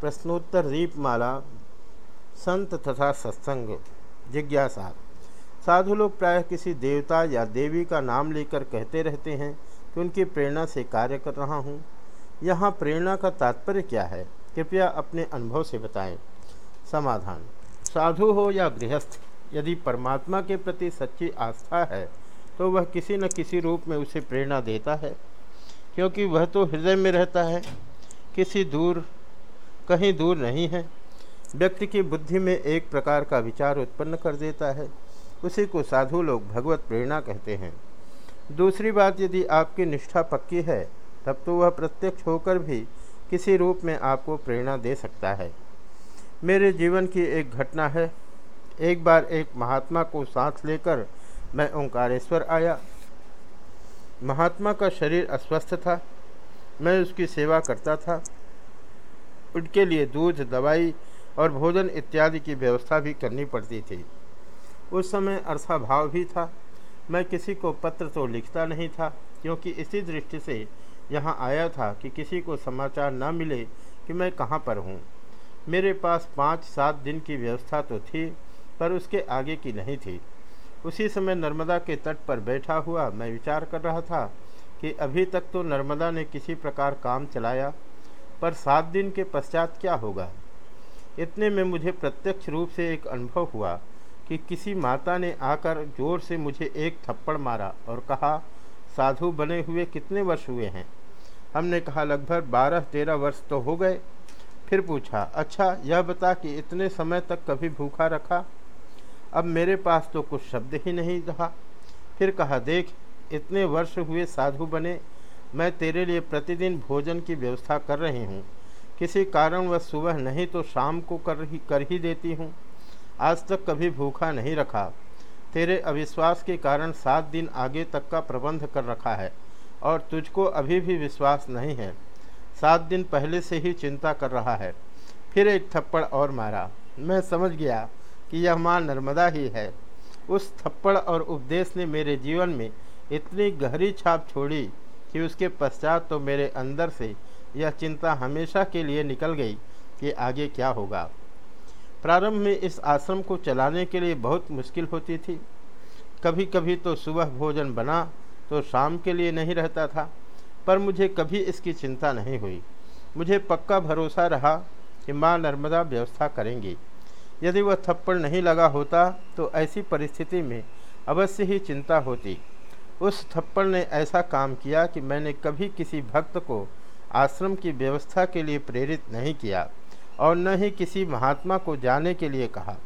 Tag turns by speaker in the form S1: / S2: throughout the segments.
S1: प्रश्नोत्तर दीपमाला, संत तथा सत्संग, जिज्ञासा। साधु लोग प्रायः किसी देवता या देवी का नाम लेकर कहते रहते हैं कि उनकी प्रेरणा से कार्य कर रहा हूँ। यहाँ प्रेरणा का तात्पर्य क्या है? कृपया अपने अनुभव से बताएँ। समाधान। साधु हो या गृहस्थ, यदि परमात्मा के प्रति सच्ची आस्था है तो वह किसी न किसी रूप में उसे प्रेरणा देता है, क्योंकि वह तो हृदय में रहता है। किसी दूर कहीं दूर नहीं है। व्यक्ति की बुद्धि में एक प्रकार का विचार उत्पन्न कर देता है। उसी को साधु लोग भगवत प्रेरणा कहते हैं। दूसरी बात, यदि आपकी निष्ठा पक्की है, तब तो वह प्रत्यक्ष होकर भी किसी रूप में आपको प्रेरणा दे सकता है। मेरे जीवन की एक घटना है। एक बार एक महात्मा को साथ लेकर मैं ओंकारेश्वर आया। महात्मा का शरीर अस्वस्थ था। मैं उसकी सेवा करता था। उनके लिए दूध, दवाई और भोजन इत्यादि की व्यवस्था भी करनी पड़ती थी। उस समय अर्थाभाव भी था। मैं किसी को पत्र तो लिखता नहीं था, क्योंकि इसी दृष्टि से यहाँ आया था कि किसी को समाचार न मिले कि मैं कहाँ पर हूँ। मेरे पास पाँच सात दिन की व्यवस्था तो थी, पर उसके आगे की नहीं थी। उसी समय नर्मदा के तट पर बैठा हुआ मैं विचार कर रहा था कि अभी तक तो नर्मदा ने किसी प्रकार काम चलाया पर सात दिन के पश्चात क्या होगा? इतने में मुझे प्रत्यक्ष रूप से एक अनुभव हुआ कि किसी माता ने आकर ज़ोर से मुझे एक थप्पड़ मारा और कहा, साधु बने हुए कितने वर्ष हुए हैं? हमने कहा, लगभग बारह, तेरह वर्ष तो हो गए। फिर पूछा अच्छा यह बता कि इतने समय तक कभी भूखा रखा? अब मेरे पास तो कुछ शब्द ही नहीं रहा। फिर कहा, देख, इतने वर्ष हुए साधु बने मैं तेरे लिए प्रतिदिन भोजन की व्यवस्था कर रही हूँ। किसी कारण वह सुबह नहीं तो शाम को कर ही कर ही देती हूँ। आज तक कभी भूखा नहीं रखा। तेरे अविश्वास के कारण सात दिन आगे तक का प्रबंध कर रखा है, और तुझको अभी भी विश्वास नहीं है। सात दिन पहले से ही चिंता कर रहा है। फिर एक थप्पड़ और मारा। मैं समझ गया कि यह माँ नर्मदा ही है। उस थप्पड़ और उपदेश ने मेरे जीवन में इतनी गहरी छाप छोड़ी कि उसके पश्चात तो मेरे अंदर से यह चिंता हमेशा के लिए निकल गई कि आगे क्या होगा। प्रारंभ में इस आश्रम को चलाने के लिए बहुत मुश्किल होती थी। कभी कभी तो सुबह भोजन बना तो शाम के लिए नहीं रहता था, पर मुझे कभी इसकी चिंता नहीं हुई। मुझे पक्का भरोसा रहा कि माँ नर्मदा व्यवस्था करेंगी। यदि वह थप्पड़ नहीं लगा होता तो ऐसी परिस्थिति में अवश्य ही चिंता होती। उस थप्पड़ ने ऐसा काम किया कि मैंने कभी किसी भक्त को आश्रम की व्यवस्था के लिए प्रेरित नहीं किया और न ही किसी महात्मा को जाने के लिए कहा।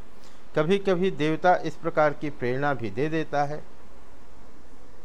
S1: कभी कभी देवता इस प्रकार की प्रेरणा भी दे देता है।